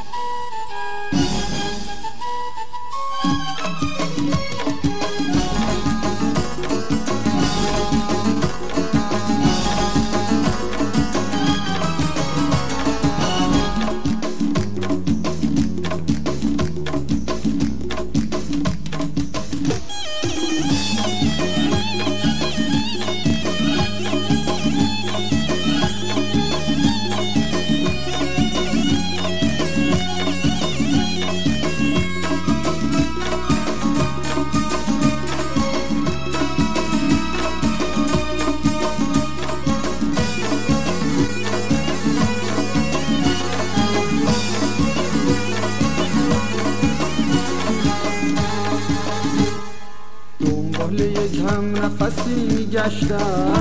Thank you. هم نفسی میگشتم.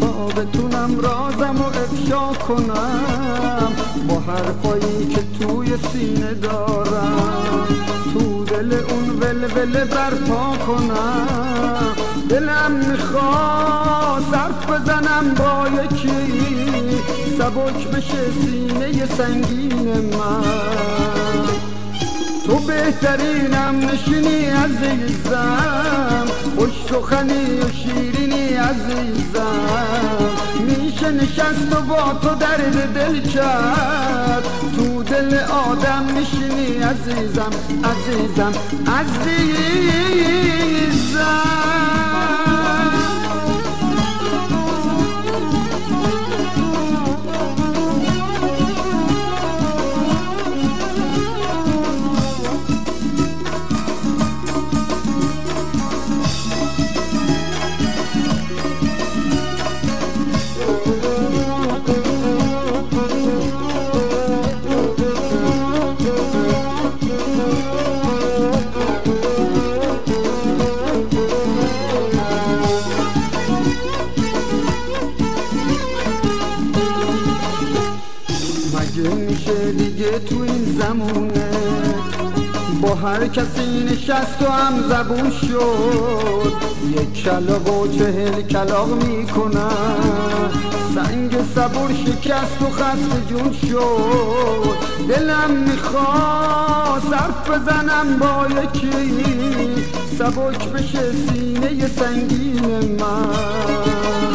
تا بتونم رازم و افشا کنم. با حرفایی که توی سینه دارم. تو دل اون ولوله برپا کنم. دلم می‌خواست صرف بزنم با یکی. سبک بشه سینه سنگین من. تو بهترینم نشینی عزیزم. سخنی و شیرینی عزیزم. میشه نشست و با تو درد دل کرد تو دل آدم میشینی عزیزم عزیزم عزیزم. تو این زمونه. با هر کسی نشست و هم زبون شد. یک کلاق و چهل کلاق می‌کنن سنگ صبور شکست و خست جون شد. دلم میخوا صرف بزنم با یکی. سبک بشه سینه سنگین من.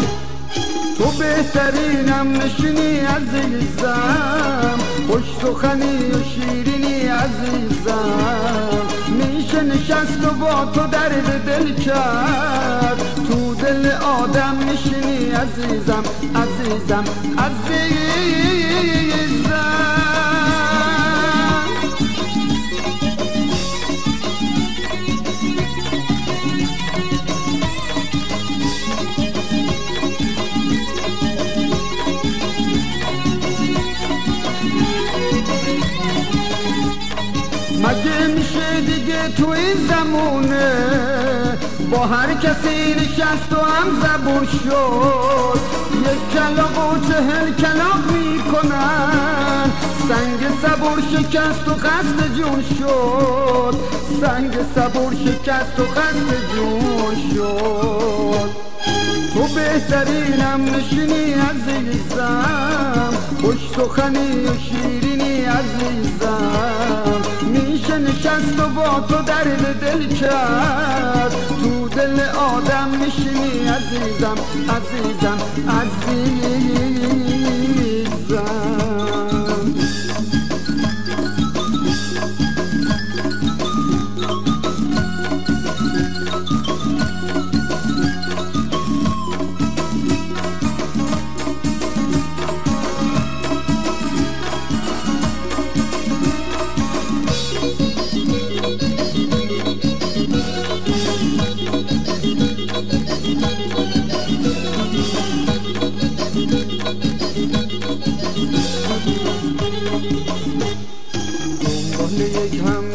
تو بهترینم نشینی عزیزم خوش سخنی و شیرینی عزیزم. میشه نشست و با تو درد دل کرد. تو دل آدم میشینی عزیزم عزیزم عزیزم. با هر کسی نشست و هم زبون شد. یک کلاق و چهل کلاق می‌کنن. سنگ صبور شکست و قصد جون شد. سنگ صبور شکست و قصد جون شد. تو بهترینم نشینی عزیزم. خوش سخنی و شیرینی عزیزم. نشست و با تو درد دل کرد. تو دل آدم میشینی عزیزم عزیزم عزیزم.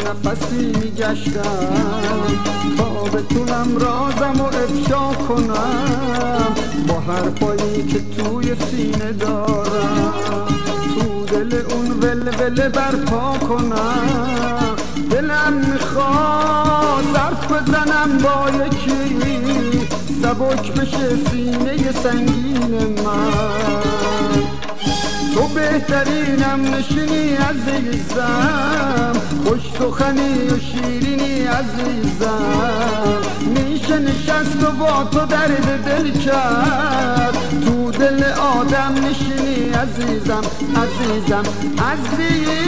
نفسی میگشتم. تا بتونم رازم و افشا کنم. با حرفایی که توی سینه دارم. تو دل اون ولوله برپا کنم. دلم می‌خواد صرف بزنم با یکی. سبک بشه سینه سنگین من. تو بهترینم نشینی عزیزم خوش سخنی و شیرینی عزیزم. میشه نشست و با تو درد دل کرد. تو دل آدم نشینی عزیزم عزیزم عزیزم.